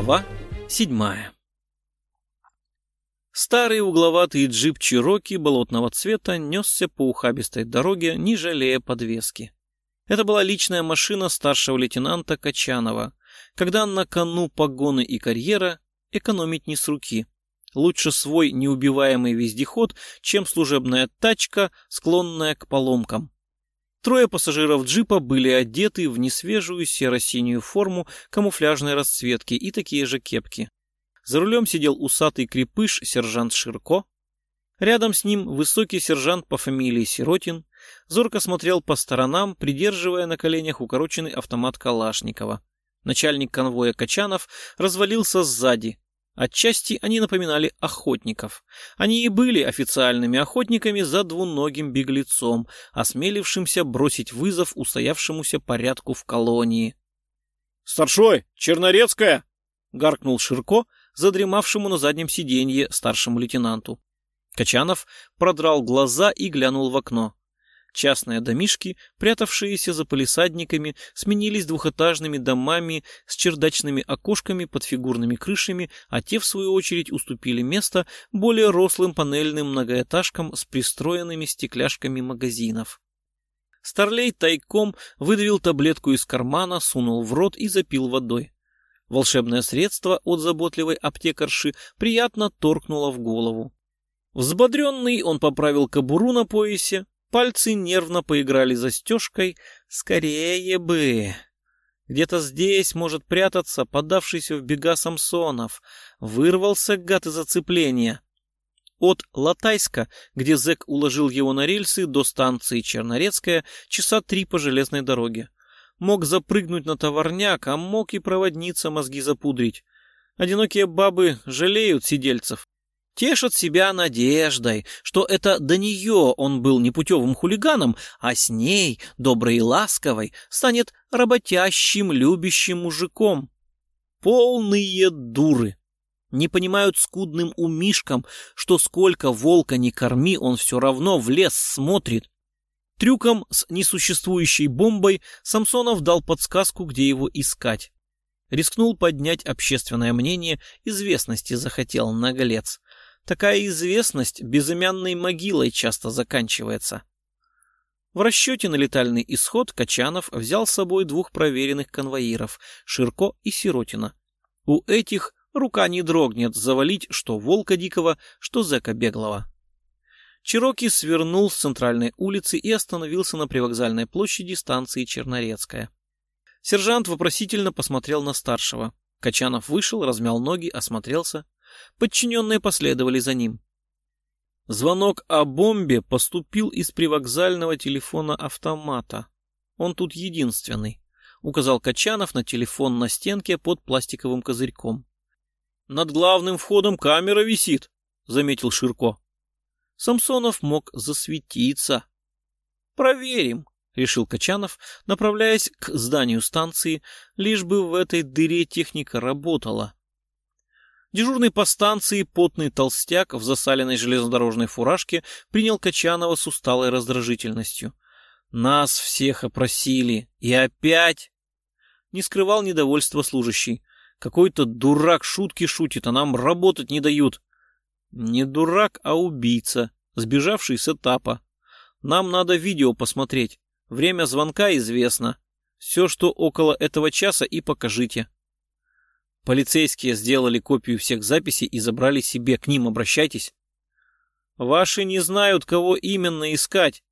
Глава седьмая Старый угловатый джип Чироки болотного цвета несся по ухабистой дороге, не жалея подвески. Это была личная машина старшего лейтенанта Качанова, когда на кону погоны и карьера экономить не с руки. Лучше свой неубиваемый вездеход, чем служебная тачка, склонная к поломкам. Трое пассажиров джипа были одеты в несвежую серо-синюю форму камуфляжной расцветки и такие же кепки. За рулем сидел усатый крепыш сержант Ширко. Рядом с ним высокий сержант по фамилии Сиротин зорко смотрел по сторонам, придерживая на коленях укороченный автомат Калашникова. Начальник конвоя Качанов развалился сзади, Отчасти они напоминали охотников. Они и были официальными охотниками за двуногим беглецом, осмелившимся бросить вызов устоявшемуся порядку в колонии. «Старшой! Чернорецкая!» — гаркнул Ширко, задремавшему на заднем сиденье старшему лейтенанту. Качанов продрал глаза и глянул в окно. Частные домишки, прятавшиеся за полисадниками, сменились двухэтажными домами с чердачными окошками под фигурными крышами, а те, в свою очередь, уступили место более рослым панельным многоэтажкам с пристроенными стекляшками магазинов. Старлей тайком выдавил таблетку из кармана, сунул в рот и запил водой. Волшебное средство от заботливой аптекарши приятно торкнуло в голову. Взбодренный он поправил кобуру на поясе, Пальцы нервно поиграли застежкой. Скорее бы! Где-то здесь может прятаться подавшийся в бега Самсонов. Вырвался гад из зацепления. От Латайска, где зэк уложил его на рельсы, до станции Чернорецкая часа три по железной дороге. Мог запрыгнуть на товарняк, а мог и проводница мозги запудрить. Одинокие бабы жалеют сидельцев тешит себя надеждой, что это до нее он был непутевым хулиганом, а с ней, доброй и ласковой, станет работящим, любящим мужиком. Полные дуры. Не понимают скудным умишкам, что сколько волка не корми, он все равно в лес смотрит. Трюком с несуществующей бомбой Самсонов дал подсказку, где его искать. Рискнул поднять общественное мнение, известности захотел наглец. Такая известность безымянной могилой часто заканчивается. В расчете на летальный исход Качанов взял с собой двух проверенных конвоиров — Ширко и Сиротина. У этих рука не дрогнет завалить что волка дикого, что зэка беглого. Чироки свернул с центральной улицы и остановился на привокзальной площади станции Чернорецкая. Сержант вопросительно посмотрел на старшего. Качанов вышел, размял ноги, осмотрелся. Подчиненные последовали за ним. Звонок о бомбе поступил из привокзального телефона автомата. Он тут единственный, указал Качанов на телефон на стенке под пластиковым козырьком. Над главным входом камера висит, заметил Ширко. Самсонов мог засветиться. Проверим, решил Качанов, направляясь к зданию станции, лишь бы в этой дыре техника работала. Дежурный по станции потный толстяк в засаленной железнодорожной фуражке принял Качанова с усталой раздражительностью. «Нас всех опросили. И опять...» Не скрывал недовольства служащий. «Какой-то дурак шутки шутит, а нам работать не дают». «Не дурак, а убийца, сбежавший с этапа. Нам надо видео посмотреть. Время звонка известно. Все, что около этого часа, и покажите». Полицейские сделали копию всех записей и забрали себе. К ним обращайтесь. Ваши не знают, кого именно искать.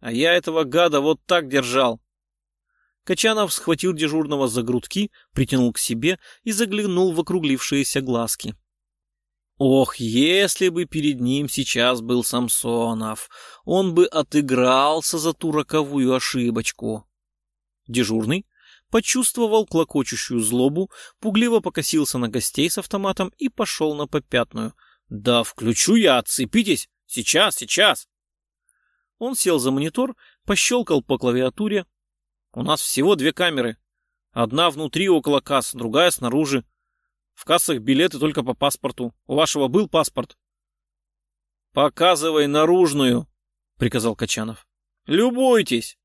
А я этого гада вот так держал. Качанов схватил дежурного за грудки, притянул к себе и заглянул в округлившиеся глазки. Ох, если бы перед ним сейчас был Самсонов, он бы отыгрался за ту роковую ошибочку. Дежурный почувствовал клокочущую злобу, пугливо покосился на гостей с автоматом и пошел на попятную. «Да включу я, отцепитесь! Сейчас, сейчас!» Он сел за монитор, пощелкал по клавиатуре. «У нас всего две камеры. Одна внутри около касс, другая снаружи. В кассах билеты только по паспорту. У вашего был паспорт?» «Показывай наружную», — приказал Качанов. «Любуйтесь!»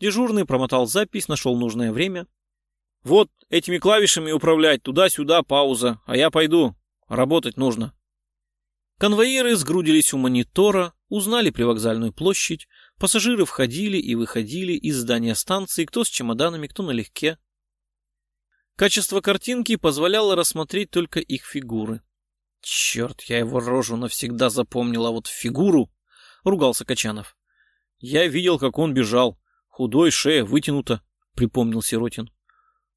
Дежурный промотал запись, нашел нужное время. Вот этими клавишами управлять, туда-сюда, пауза, а я пойду. Работать нужно. Конвоиры сгрудились у монитора, узнали привокзальную площадь, пассажиры входили и выходили из здания станции, кто с чемоданами, кто налегке. Качество картинки позволяло рассмотреть только их фигуры. «Черт, я его рожу навсегда запомнил, а вот фигуру...» — ругался Качанов. «Я видел, как он бежал. Худой, шея вытянута», — припомнил Сиротин.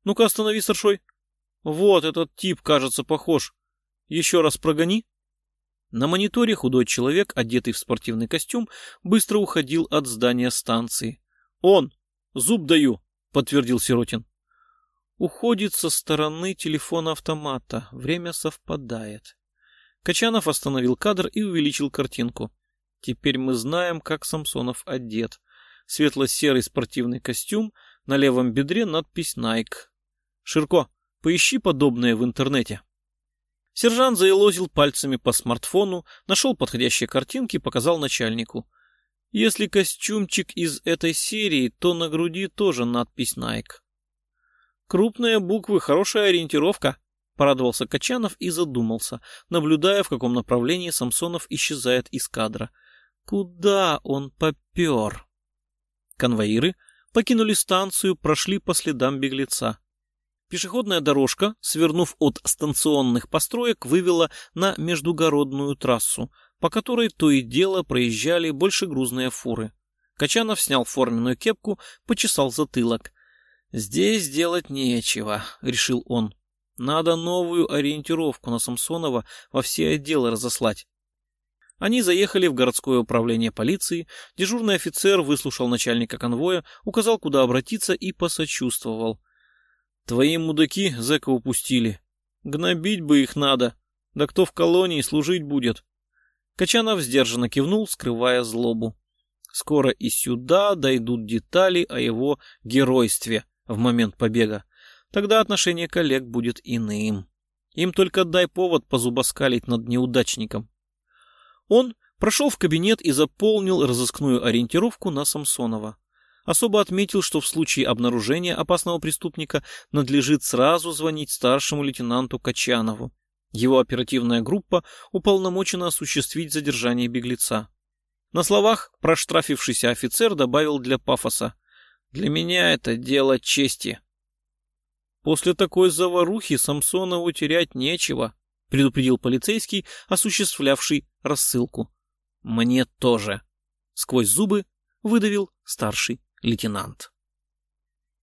«Ну-ка, останови, старшой. Вот этот тип, кажется, похож. Еще раз прогони». На мониторе худой человек, одетый в спортивный костюм, быстро уходил от здания станции. «Он! Зуб даю!» — подтвердил Сиротин. Уходит со стороны телефона автомата. Время совпадает. Качанов остановил кадр и увеличил картинку. Теперь мы знаем, как Самсонов одет. Светло-серый спортивный костюм, на левом бедре надпись Nike. Ширко, поищи подобное в интернете. Сержант заелозил пальцами по смартфону, нашел подходящие картинки показал начальнику. Если костюмчик из этой серии, то на груди тоже надпись Nike. Крупные буквы, хорошая ориентировка, порадовался Качанов и задумался, наблюдая, в каком направлении Самсонов исчезает из кадра. Куда он попер? Конвоиры покинули станцию, прошли по следам беглеца. Пешеходная дорожка, свернув от станционных построек, вывела на междугородную трассу, по которой то и дело проезжали большегрузные фуры. Качанов снял форменную кепку, почесал затылок. «Здесь делать нечего», — решил он. «Надо новую ориентировку на Самсонова во все отделы разослать». Они заехали в городское управление полиции, дежурный офицер выслушал начальника конвоя, указал, куда обратиться и посочувствовал — Твои мудаки зэка упустили. Гнобить бы их надо. Да кто в колонии служить будет? Качанов сдержанно кивнул, скрывая злобу. Скоро и сюда дойдут детали о его геройстве в момент побега. Тогда отношение коллег будет иным. Им только дай повод позубоскалить над неудачником. Он прошел в кабинет и заполнил разыскную ориентировку на Самсонова. Особо отметил, что в случае обнаружения опасного преступника надлежит сразу звонить старшему лейтенанту Качанову. Его оперативная группа уполномочена осуществить задержание беглеца. На словах проштрафившийся офицер добавил для пафоса «Для меня это дело чести». «После такой заварухи Самсонову терять нечего», предупредил полицейский, осуществлявший рассылку. «Мне тоже», — сквозь зубы выдавил старший лейтенант.